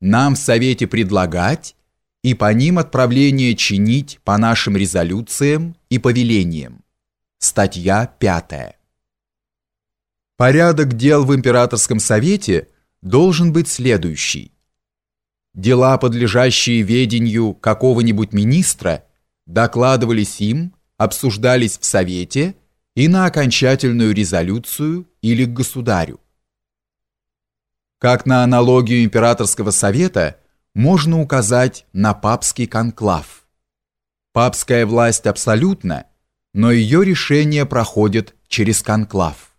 нам в Совете предлагать и по ним отправление чинить по нашим резолюциям и повелениям. Статья 5. Порядок дел в Императорском Совете должен быть следующий. Дела, подлежащие ведению какого-нибудь министра, докладывались им, обсуждались в Совете и на окончательную резолюцию или к государю. Как на аналогию Императорского Совета можно указать на папский конклав. Папская власть абсолютна, но ее решения проходят через конклав.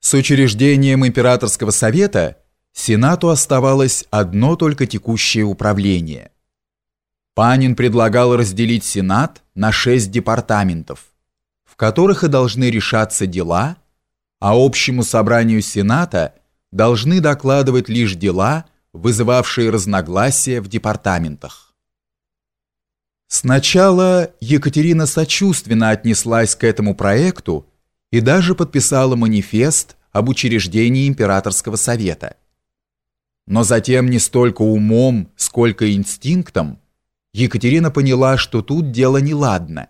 С учреждением Императорского Совета Сенату оставалось одно только текущее управление. Панин предлагал разделить Сенат на шесть департаментов, в которых и должны решаться дела, а общему собранию Сената должны докладывать лишь дела, вызывавшие разногласия в департаментах. Сначала Екатерина сочувственно отнеслась к этому проекту и даже подписала манифест об учреждении Императорского совета. Но затем не столько умом, сколько инстинктом Екатерина поняла, что тут дело неладно,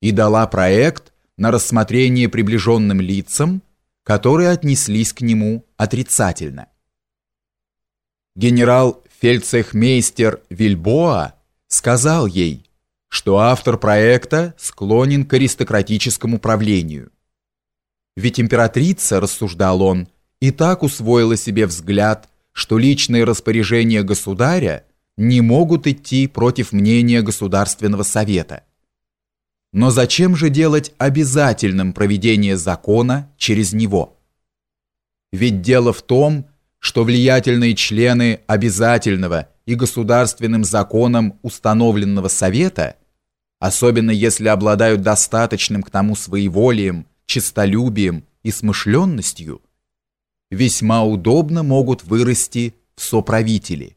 и дала проект на рассмотрение приближенным лицам, которые отнеслись к нему отрицательно. Генерал-фельдцехмейстер Вильбоа сказал ей, что автор проекта склонен к аристократическому правлению. Ведь императрица, рассуждал он, и так усвоила себе взгляд, что личные распоряжения государя не могут идти против мнения Государственного совета. Но зачем же делать обязательным проведение закона через него? Ведь дело в том, что влиятельные члены обязательного и государственным законом установленного совета, особенно если обладают достаточным к тому своеволием, честолюбием и смышленностью, весьма удобно могут вырасти в соправители.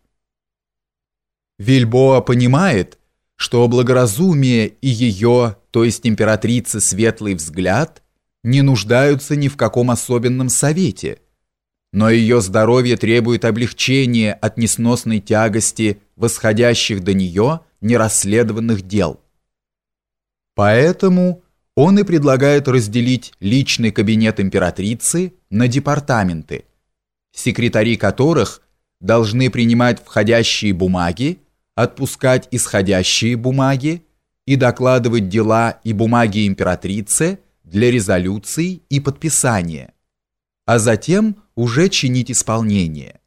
Вильбоа понимает, что благоразумие и ее, то есть императрицы, светлый взгляд не нуждаются ни в каком особенном совете – но ее здоровье требует облегчения от несносной тягости восходящих до нее нерасследованных дел. Поэтому он и предлагает разделить личный кабинет императрицы на департаменты, секретари которых должны принимать входящие бумаги, отпускать исходящие бумаги и докладывать дела и бумаги императрице для резолюций и подписания, а затем – уже чинить исполнение.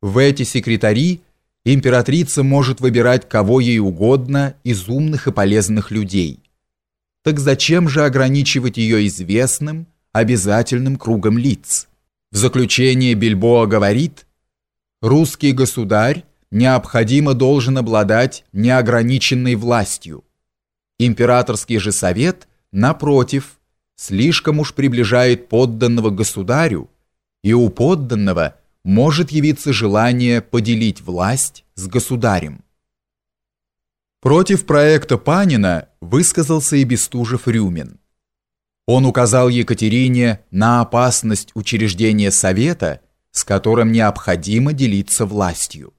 В эти секретари императрица может выбирать кого ей угодно из умных и полезных людей. Так зачем же ограничивать ее известным, обязательным кругом лиц? В заключение Бильбоа говорит, «Русский государь необходимо должен обладать неограниченной властью. Императорский же совет, напротив, слишком уж приближает подданного государю, и у подданного может явиться желание поделить власть с государем. Против проекта Панина высказался и Бестужев-Рюмин. Он указал Екатерине на опасность учреждения совета, с которым необходимо делиться властью.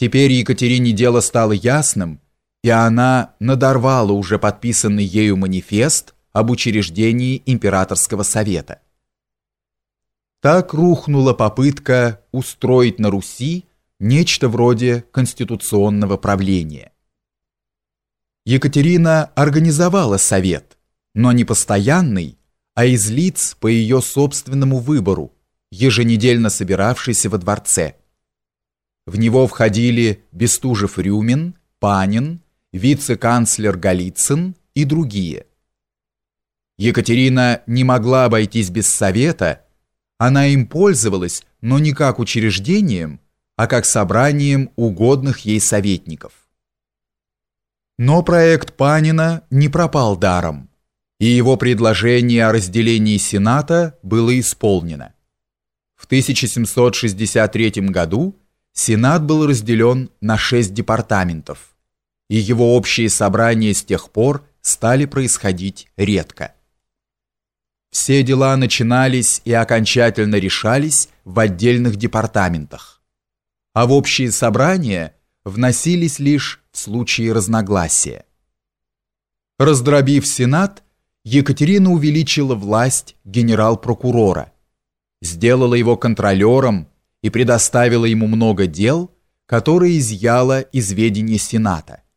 Теперь Екатерине дело стало ясным, и она надорвала уже подписанный ею манифест об учреждении императорского совета. Так рухнула попытка устроить на Руси нечто вроде конституционного правления. Екатерина организовала совет, но не постоянный, а из лиц по ее собственному выбору, еженедельно собиравшийся во дворце. В него входили Бестужев-Рюмин, Панин, вице-канцлер Голицын и другие. Екатерина не могла обойтись без совета, она им пользовалась, но не как учреждением, а как собранием угодных ей советников. Но проект Панина не пропал даром, и его предложение о разделении Сената было исполнено. В 1763 году Сенат был разделен на шесть департаментов, и его общие собрания с тех пор стали происходить редко. все дела начинались и окончательно решались в отдельных департаментах, а в общие собрания вносились лишь в случае разногласия. Раздробив Сенат, Екатерина увеличила власть генерал-прокурора, сделала его контролером и предоставила ему много дел, которые изъяла из ведения Сената –